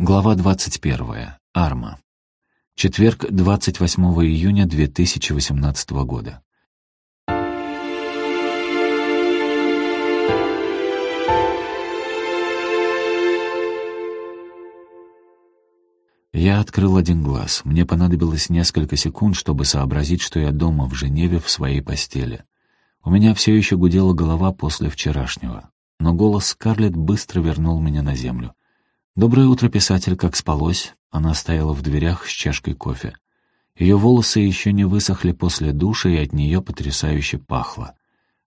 Глава 21. Арма. Четверг, 28 июня 2018 года. Я открыл один глаз. Мне понадобилось несколько секунд, чтобы сообразить, что я дома в Женеве в своей постели. У меня все еще гудела голова после вчерашнего. Но голос Скарлетт быстро вернул меня на землю. «Доброе утро, писатель, как спалось?» Она стояла в дверях с чашкой кофе. Ее волосы еще не высохли после душа, и от нее потрясающе пахло.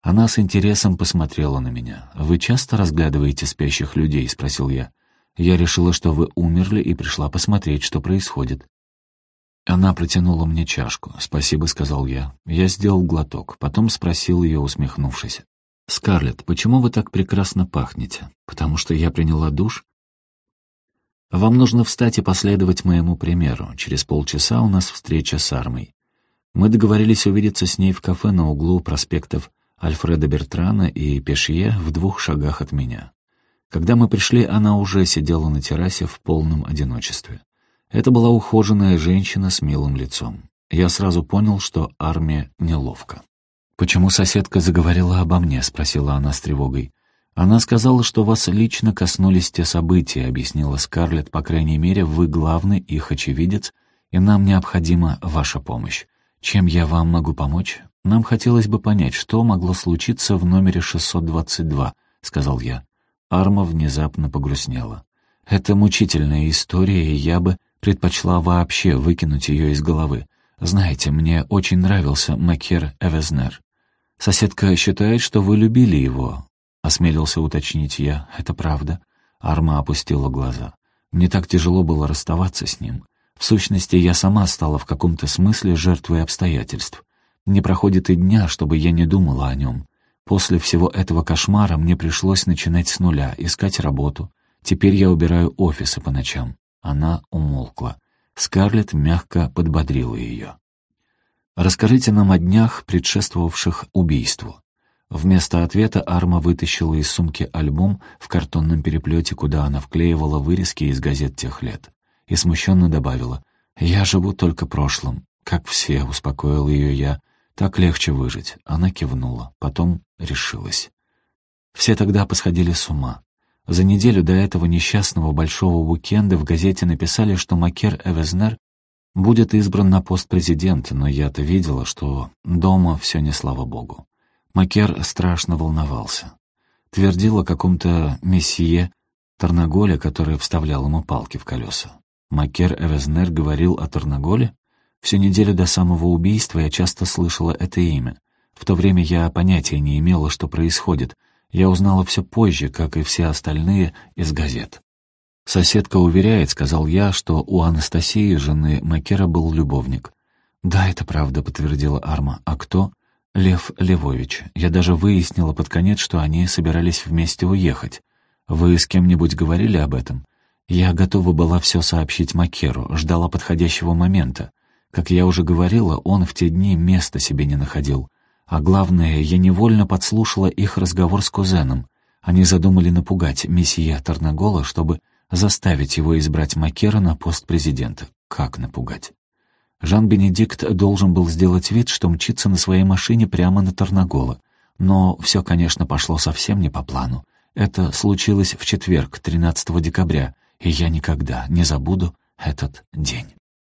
Она с интересом посмотрела на меня. «Вы часто разглядываете спящих людей?» — спросил я. «Я решила, что вы умерли, и пришла посмотреть, что происходит». Она протянула мне чашку. «Спасибо», — сказал я. Я сделал глоток, потом спросил ее, усмехнувшись. «Скарлетт, почему вы так прекрасно пахнете? Потому что я приняла душ?» Вам нужно встать и последовать моему примеру. Через полчаса у нас встреча с Армой. Мы договорились увидеться с ней в кафе на углу проспектов Альфреда Бертрана и Пешье в двух шагах от меня. Когда мы пришли, она уже сидела на террасе в полном одиночестве. Это была ухоженная женщина с милым лицом. Я сразу понял, что армия неловко. «Почему соседка заговорила обо мне?» — спросила она с тревогой. «Она сказала, что вас лично коснулись те события», — объяснила Скарлетт. «По крайней мере, вы главный их очевидец, и нам необходима ваша помощь. Чем я вам могу помочь? Нам хотелось бы понять, что могло случиться в номере 622», — сказал я. Арма внезапно погрустнела. «Это мучительная история, и я бы предпочла вообще выкинуть ее из головы. Знаете, мне очень нравился Макер Эвезнер. Соседка считает, что вы любили его. — осмелился уточнить я. «Это правда?» Арма опустила глаза. «Мне так тяжело было расставаться с ним. В сущности, я сама стала в каком-то смысле жертвой обстоятельств. Не проходит и дня, чтобы я не думала о нем. После всего этого кошмара мне пришлось начинать с нуля, искать работу. Теперь я убираю офисы по ночам». Она умолкла. Скарлетт мягко подбодрила ее. «Расскажите нам о днях, предшествовавших убийству. Вместо ответа Арма вытащила из сумки альбом в картонном переплете, куда она вклеивала вырезки из газет тех лет. И смущенно добавила, «Я живу только прошлым. Как все», — успокоил ее я. «Так легче выжить». Она кивнула, потом решилась. Все тогда посходили с ума. За неделю до этого несчастного большого уикенда в газете написали, что Макер Эвезнер будет избран на пост президента, но я-то видела, что дома все не слава богу. Макер страшно волновался. Твердил о каком-то месье Тарнаголе, который вставлял ему палки в колеса. Макер Эвезнер говорил о Тарнаголе? Всю неделю до самого убийства я часто слышала это имя. В то время я понятия не имела, что происходит. Я узнала все позже, как и все остальные, из газет. «Соседка уверяет», — сказал я, что у Анастасии, жены Макера, был любовник. «Да, это правда», — подтвердила Арма. «А кто?» Лев Левович. Я даже выяснила под конец, что они собирались вместе уехать. Вы с кем-нибудь говорили об этом? Я готова была все сообщить Макеру, ждала подходящего момента. Как я уже говорила, он в те дни места себе не находил. А главное, я невольно подслушала их разговор с кузеном. Они задумали напугать месье Тарнагола, чтобы заставить его избрать Макера на пост президента. Как напугать? Жан-Бенедикт должен был сделать вид, что мчится на своей машине прямо на Тарнагола. Но все, конечно, пошло совсем не по плану. Это случилось в четверг, 13 декабря, и я никогда не забуду этот день.